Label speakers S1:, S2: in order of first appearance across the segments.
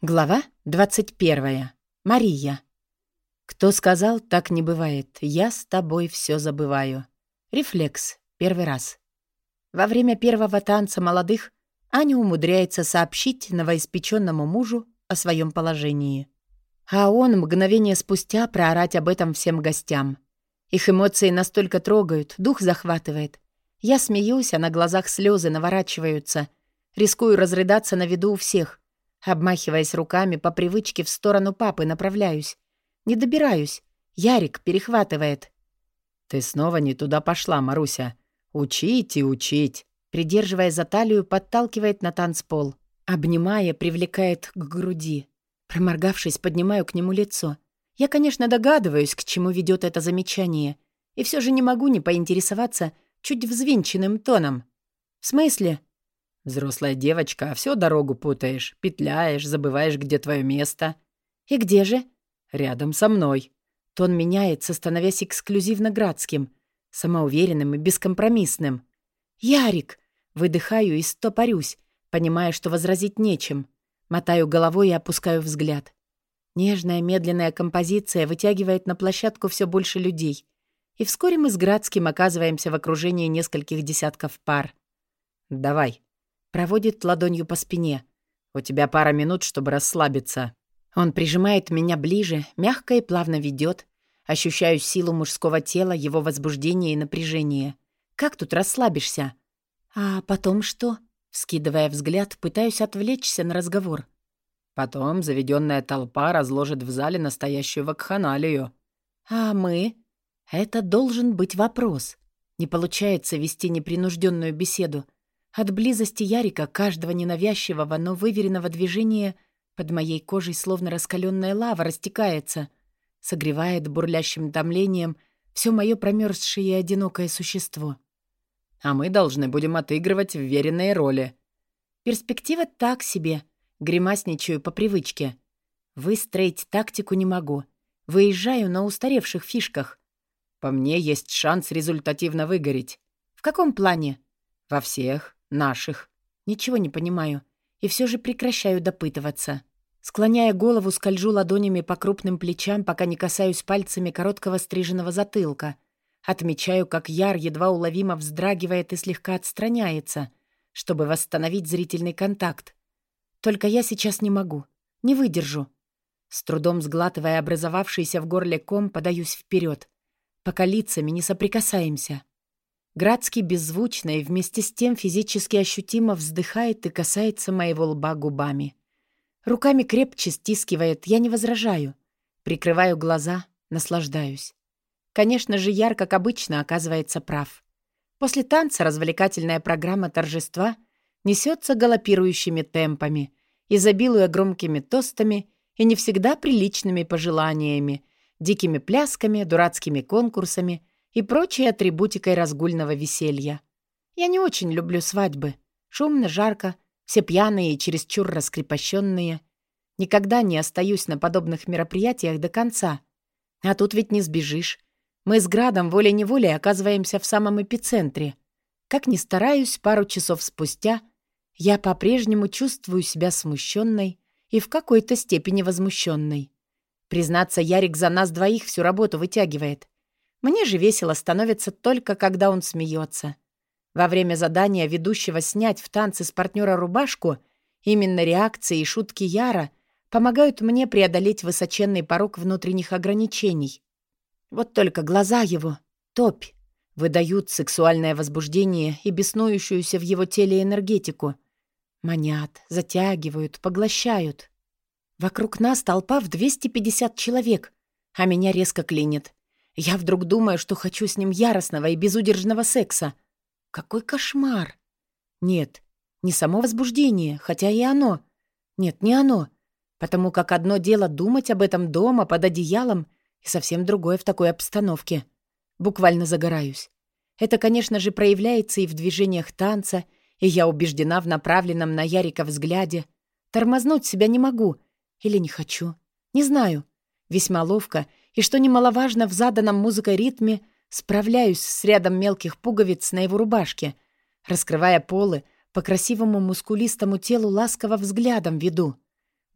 S1: Глава 21. Мария. Кто сказал, так не бывает. Я с тобой все забываю. Рефлекс. Первый раз. Во время первого танца молодых Аня умудряется сообщить новоиспеченному мужу о своем положении. А он мгновение спустя проорать об этом всем гостям. Их эмоции настолько трогают, дух захватывает. Я смеюсь, а на глазах слезы наворачиваются. Рискую разрыдаться на виду у всех — Обмахиваясь руками, по привычке в сторону папы направляюсь. Не добираюсь. Ярик перехватывает.
S2: «Ты снова не туда пошла, Маруся. Учить и учить».
S1: Придерживая за талию, подталкивает на танцпол. Обнимая, привлекает к груди. Проморгавшись, поднимаю к нему лицо. Я, конечно, догадываюсь, к чему ведет это замечание. И все же не могу не поинтересоваться чуть взвинченным тоном. «В смысле?»
S2: Взрослая девочка, а всю дорогу путаешь, петляешь, забываешь, где твое место.
S1: И где же?
S2: Рядом со мной.
S1: Тон меняется, становясь эксклюзивно градским, самоуверенным и бескомпромиссным. «Ярик!» Выдыхаю и стопорюсь, понимая, что возразить нечем. Мотаю головой и опускаю взгляд. Нежная медленная композиция вытягивает на площадку все больше людей. И вскоре мы с Градским оказываемся в окружении нескольких десятков пар.
S2: «Давай»,
S1: Проводит ладонью по спине.
S2: «У тебя пара минут, чтобы расслабиться».
S1: Он прижимает меня ближе, мягко и плавно ведет. Ощущаю силу мужского тела, его возбуждение и напряжение. Как тут расслабишься? А потом что? Скидывая взгляд, пытаюсь отвлечься на разговор.
S2: Потом заведенная толпа разложит в зале настоящую вакханалию.
S1: А мы? Это должен быть вопрос. Не получается вести непринужденную беседу. От близости Ярика, каждого ненавязчивого, но выверенного движения под моей кожей словно раскаленная лава растекается, согревает бурлящим томлением все мое промерзшее и одинокое существо.
S2: А мы должны будем отыгрывать вверенные роли.
S1: Перспектива так себе. Гримасничаю по привычке. Выстроить тактику не могу. Выезжаю на устаревших фишках.
S2: По мне есть шанс результативно выгореть.
S1: В каком плане?
S2: Во всех. Наших.
S1: Ничего не понимаю. И все же прекращаю допытываться. Склоняя голову, скольжу ладонями по крупным плечам, пока не касаюсь пальцами короткого стриженного затылка. Отмечаю, как Яр едва уловимо вздрагивает и слегка отстраняется, чтобы восстановить зрительный контакт. Только я сейчас не могу. Не выдержу. С трудом сглатывая образовавшийся в горле ком, подаюсь вперед, пока лицами не соприкасаемся. Градский беззвучно и вместе с тем физически ощутимо вздыхает и касается моего лба губами. Руками крепче стискивает, я не возражаю. Прикрываю глаза, наслаждаюсь. Конечно же, Яр, как обычно, оказывается прав. После танца развлекательная программа торжества несется галопирующими темпами, изобилуя громкими тостами и не всегда приличными пожеланиями, дикими плясками, дурацкими конкурсами — и прочей атрибутикой разгульного веселья. Я не очень люблю свадьбы. Шумно, жарко, все пьяные и чересчур раскрепощенные. Никогда не остаюсь на подобных мероприятиях до конца. А тут ведь не сбежишь. Мы с Градом волей-неволей оказываемся в самом эпицентре. Как ни стараюсь, пару часов спустя я по-прежнему чувствую себя смущенной и в какой-то степени возмущенной. Признаться, Ярик за нас двоих всю работу вытягивает. Мне же весело становится только, когда он смеется. Во время задания ведущего снять в танце с партнера рубашку именно реакции и шутки Яра помогают мне преодолеть высоченный порог внутренних ограничений. Вот только глаза его — топь, выдают сексуальное возбуждение и беснующуюся в его теле энергетику. Манят, затягивают, поглощают. Вокруг нас толпа в 250 человек, а меня резко клинит. Я вдруг думаю, что хочу с ним яростного и безудержного секса. Какой кошмар! Нет, не само возбуждение, хотя и оно. Нет, не оно. Потому как одно дело думать об этом дома, под одеялом, и совсем другое в такой обстановке. Буквально загораюсь. Это, конечно же, проявляется и в движениях танца, и я убеждена в направленном на Ярика взгляде. Тормознуть себя не могу. Или не хочу. Не знаю. Весьма ловко и, что немаловажно, в заданном музыкой ритме справляюсь с рядом мелких пуговиц на его рубашке, раскрывая полы, по красивому мускулистому телу ласково взглядом веду.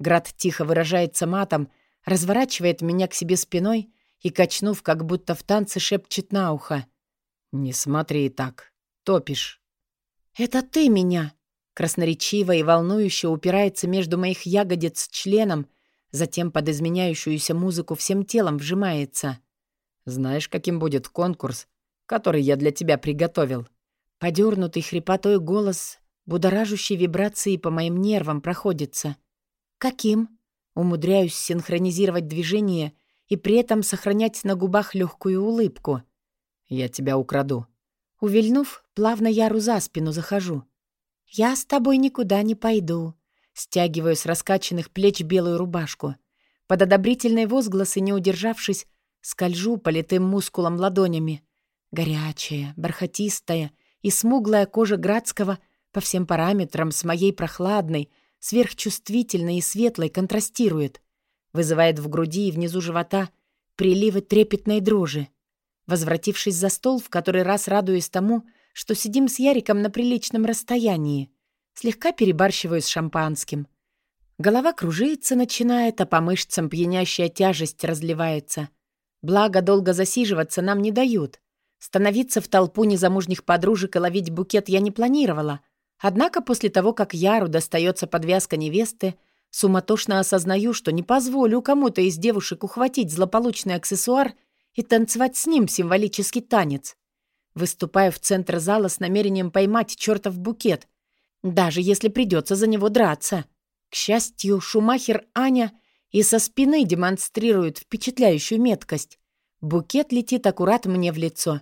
S1: Град тихо выражается матом, разворачивает меня к себе спиной и, качнув, как будто в танце, шепчет на ухо.
S2: «Не смотри так. Топишь».
S1: «Это ты меня!» Красноречиво и волнующе упирается между моих ягодиц членом, затем под изменяющуюся музыку всем телом вжимается.
S2: «Знаешь, каким будет конкурс, который я для тебя приготовил?»
S1: Подернутый хрипотой голос, будоражущий вибрации по моим нервам проходится. «Каким?» Умудряюсь синхронизировать движение и при этом сохранять на губах легкую улыбку.
S2: «Я тебя украду».
S1: Увильнув, плавно Яру за спину захожу. «Я с тобой никуда не пойду». Стягиваю с раскачанных плеч белую рубашку. Под одобрительные возгласы, не удержавшись, скольжу по литым мускулам ладонями. Горячая, бархатистая и смуглая кожа Градского по всем параметрам с моей прохладной, сверхчувствительной и светлой контрастирует. Вызывает в груди и внизу живота приливы трепетной дрожи. Возвратившись за стол, в который раз радуясь тому, что сидим с Яриком на приличном расстоянии, слегка перебарщиваю с шампанским. Голова кружится начинает, а по мышцам пьянящая тяжесть разливается. Благо, долго засиживаться нам не дают. Становиться в толпу незамужних подружек и ловить букет я не планировала. Однако после того, как Яру достается подвязка невесты, суматошно осознаю, что не позволю кому-то из девушек ухватить злополучный аксессуар — и танцевать с ним символический танец. Выступаю в центр зала с намерением поймать чертов букет, даже если придется за него драться. К счастью, Шумахер Аня и со спины демонстрирует впечатляющую меткость. Букет летит аккурат мне в лицо.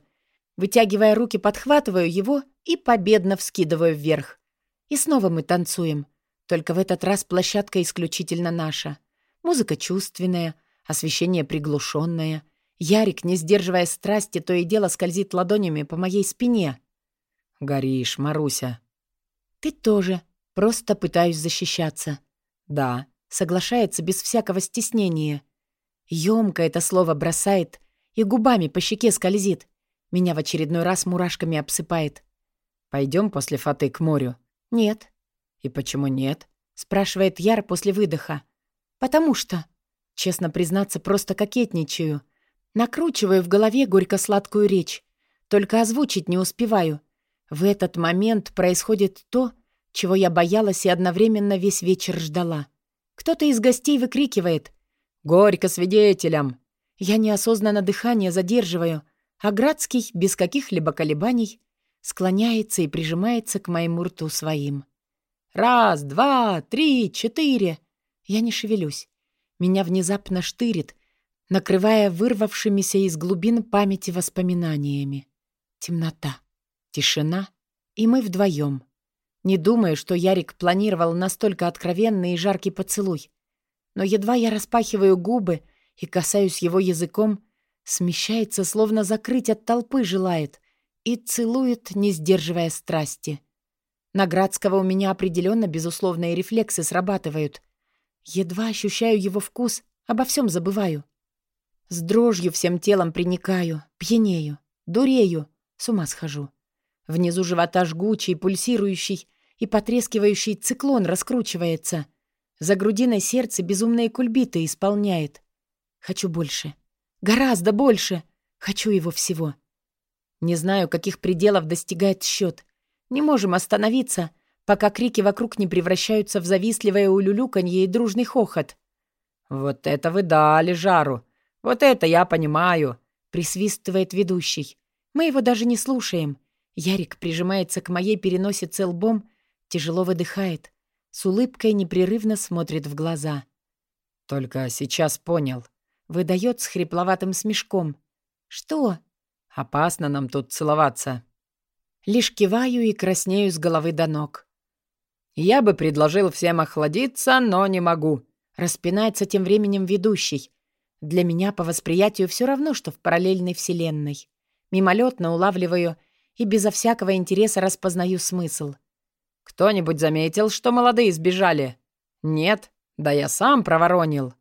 S1: Вытягивая руки, подхватываю его и победно вскидываю вверх. И снова мы танцуем. Только в этот раз площадка исключительно наша. Музыка чувственная, освещение приглушенное — Ярик, не сдерживая страсти, то и дело скользит ладонями по моей спине.
S2: «Горишь, Маруся».
S1: «Ты тоже. Просто пытаюсь защищаться».
S2: «Да».
S1: Соглашается без всякого стеснения. Ёмко это слово бросает и губами по щеке скользит. Меня в очередной раз мурашками обсыпает.
S2: Пойдем после фаты к морю?»
S1: «Нет».
S2: «И почему нет?»
S1: спрашивает Яр после выдоха. «Потому что...» Честно признаться, просто кокетничаю. Накручиваю в голове горько-сладкую речь. Только озвучить не успеваю. В этот момент происходит то, чего я боялась и одновременно весь вечер ждала. Кто-то из гостей выкрикивает «Горько свидетелям!». Я неосознанно дыхание задерживаю, а Градский, без каких-либо колебаний, склоняется и прижимается к моему рту своим. «Раз, два, три, четыре!» Я не шевелюсь. Меня внезапно штырит, накрывая вырвавшимися из глубин памяти воспоминаниями. Темнота, тишина, и мы вдвоем. Не думаю, что Ярик планировал настолько откровенный и жаркий поцелуй. Но едва я распахиваю губы и касаюсь его языком, смещается, словно закрыть от толпы желает, и целует, не сдерживая страсти. На Градского у меня определенно безусловные рефлексы срабатывают. Едва ощущаю его вкус, обо всем забываю. С дрожью всем телом приникаю, пьянею, дурею, с ума схожу. Внизу живота жгучий, пульсирующий и потрескивающий циклон раскручивается. За грудиной сердце безумные кульбиты исполняет. Хочу больше. Гораздо больше. Хочу его всего. Не знаю, каких пределов достигает счет. Не можем остановиться, пока крики вокруг не превращаются в завистливое улюлюканье и дружный хохот.
S2: «Вот это вы дали жару!» «Вот это я понимаю», —
S1: присвистывает ведущий. Мы его даже не слушаем. Ярик прижимается к моей переносице лбом, тяжело выдыхает, с улыбкой непрерывно смотрит в глаза.
S2: «Только сейчас понял», —
S1: выдает с хрипловатым смешком. «Что?»
S2: «Опасно нам тут целоваться».
S1: Лишь киваю и краснею с головы до ног.
S2: «Я бы предложил всем охладиться, но не могу», —
S1: распинается тем временем ведущий, для меня по восприятию все равно, что в параллельной вселенной. Мимолетно улавливаю и безо всякого интереса распознаю смысл.
S2: «Кто-нибудь заметил, что молодые сбежали?» «Нет? Да я сам проворонил».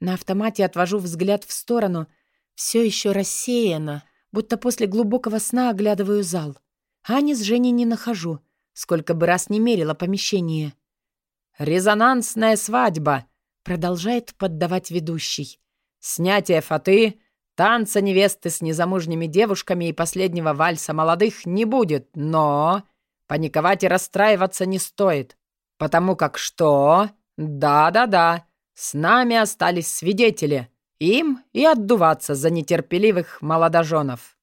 S1: На автомате отвожу взгляд в сторону, все еще рассеяно, будто после глубокого сна оглядываю зал. Ани с Женей не нахожу, сколько бы раз не мерила помещение.
S2: «Резонансная свадьба!»
S1: Продолжает поддавать ведущий.
S2: Снятие фаты, танца невесты с незамужними девушками и последнего вальса молодых не будет, но паниковать и расстраиваться не стоит. Потому как что? Да-да-да, с нами остались свидетели. Им и отдуваться за нетерпеливых молодоженов.